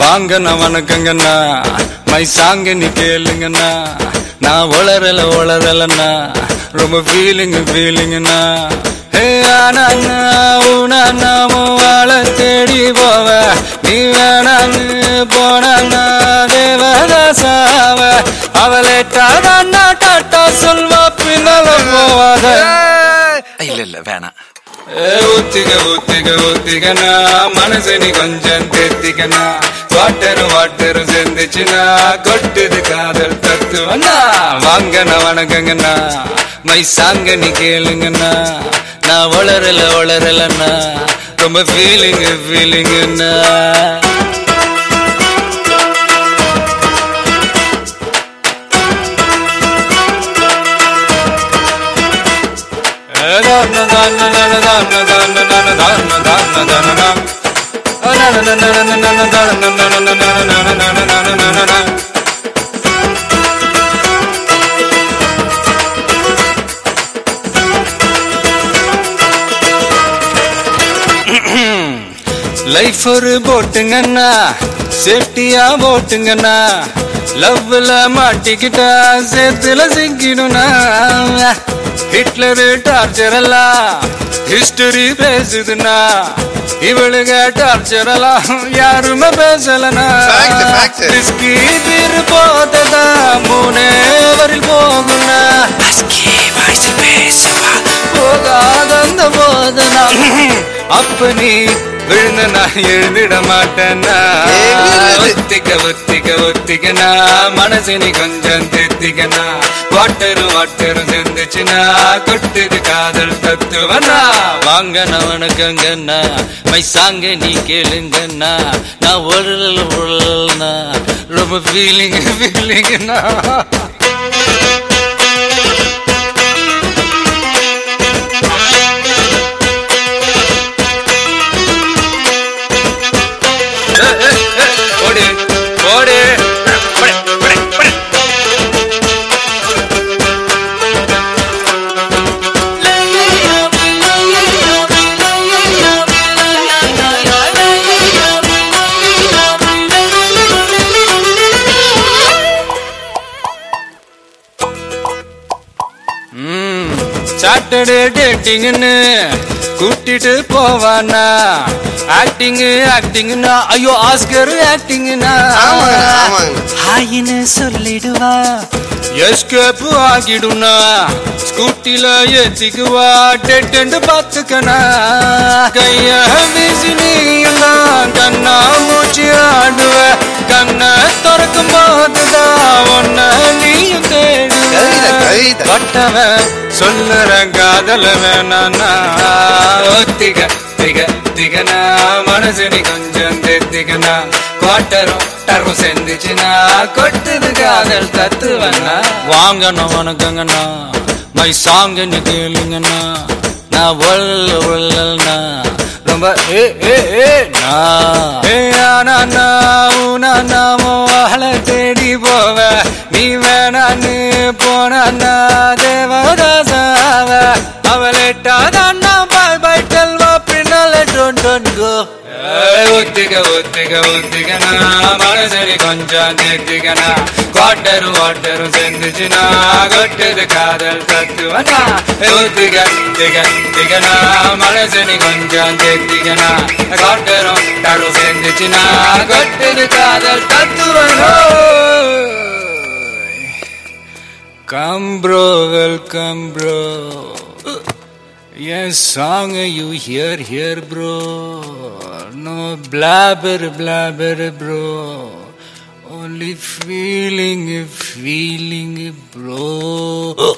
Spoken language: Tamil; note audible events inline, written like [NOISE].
வாங்கண்ணா வணக்கங்கண்ணா மை சாங்க நீ கேளுங்கண்ணா. நான் வளரல வளரலண்ணா ரொம்ப ஃபீலிங் ஃபீலிங்கண்ணா ஹே ஆனா ஊனா நாம வாழ தேடி போவ. நீ வேணான்னு போனா தேவதாசாவ. அவளேட்டாதான் டாட்டா சொல்வா பின்னால போவாத. இல்ல இல்ல வேணாம். ஊத்திக ஊத்திக ஊத்திகனா மனசு நீ கொஞ்சம் தேத்திக்கனா வாட்டரு வாட்டரு சேர்ந்துச்சுன்னா கொட்டுது காதல் தத்துவண்ணா வாங்கண்ணா வணக்கங்கண்ணா மை சாங்க நீ கேளுங்கண்ணா நான் வளரல வளரலண்ணா ரொம்ப ஃபீலிங் ஃபீலிங்கண்ணா லைஃப் ஒரு போட்டுங்கண்ணா சேஃப்டியா போட்டுங்கண்ணா. லவ்ல மாட்டிக்கிட்டா சேத்துல சிக்கிடும்னா ஹிட்லரு டார்ச்சர் எல்லாம் ஹிஸ்டரி பேசுதுன்னா இவளுங்க டார்ச்சர் எல்லாம் யாருமே பேசலனா போததா மூணே வரில் போகும்னா போகாதந்த போதனா. [LAUGHS] அப்ப நீ விழுந்த நான் எழுந்திட மாட்டேன்னா. ஒத்திக்க ஒத்திக்க ஒத்திக்கனா மனசு நீ கொஞ்சம் தெத்திக்கனா வாட்டரு வாட்டரு சேர்ந்துச்சுன்னா கொட்டுது காதல் தத்துவனா. வாங்க நான் வணக்கங்கண்ணா மை சாங்க நீ கேளுங்கண்ணா. நான் உழல் உழல்னா ரொம்ப ஃபீலிங் ஃபீலிங்னா சாட்டர்டே டேட்டிங்னு கூட்டிட்டு போவானா? ஆக்டிங் ஆக்டிங்னா ஐயோ ஆஸ்கர் ஆக்டிங்னா ஹாயின்னு சொல்லிடுவா. எஸ்கேப் ஆகிடுனா ஸ்கூட்டில ஏத்திக்குவா டெட்டு பார்த்துக்கனா கைய வீசி நீயும் கண்ணா மூச்சு ஆடுவ. கண்ணை திறக்கும் போதுதான் ஒன்ன நீயும் தேடுவ. பட்டவன் சொல்லுற காதல வேணானா ஒத்திக திக திகனா மனசு நீ கொஞ்சம் தெத்திக்கனா குவாட்டரும் டரும் செந்துச்சுனா கொட்டுது காதல் தத்துவனா வாங்கண்ணா வணக்கங்கண்ணா. மை சாங்க நீ கேளுங்கண்ணா. நான் ஒல்ல ஒல்லண்ணா ரொம்ப ஏ ஏ ஏ நான் நாம வாழ தேடி போவ. நீ வேணான்னு போனா டோன் கோ ஒத்திக மனசரி கொஞ்சம் தேத்திக்கனா குவாட்டரு வாட்டரும் சேர்ந்துச்சுனா கொட்டுது காதல் தத்துவனா ஒத்திக திக திகனா மனசரி கொஞ்சம் தேத்திக்கனா குவாட்டரும் டரும் சேர்ந்துச்சுனா கொட்டுது காதல் தத்துவனா Come bro, welcome bro. Yes, song you hear here bro. No blabber, blabber bro. Only feeling, feeling bro.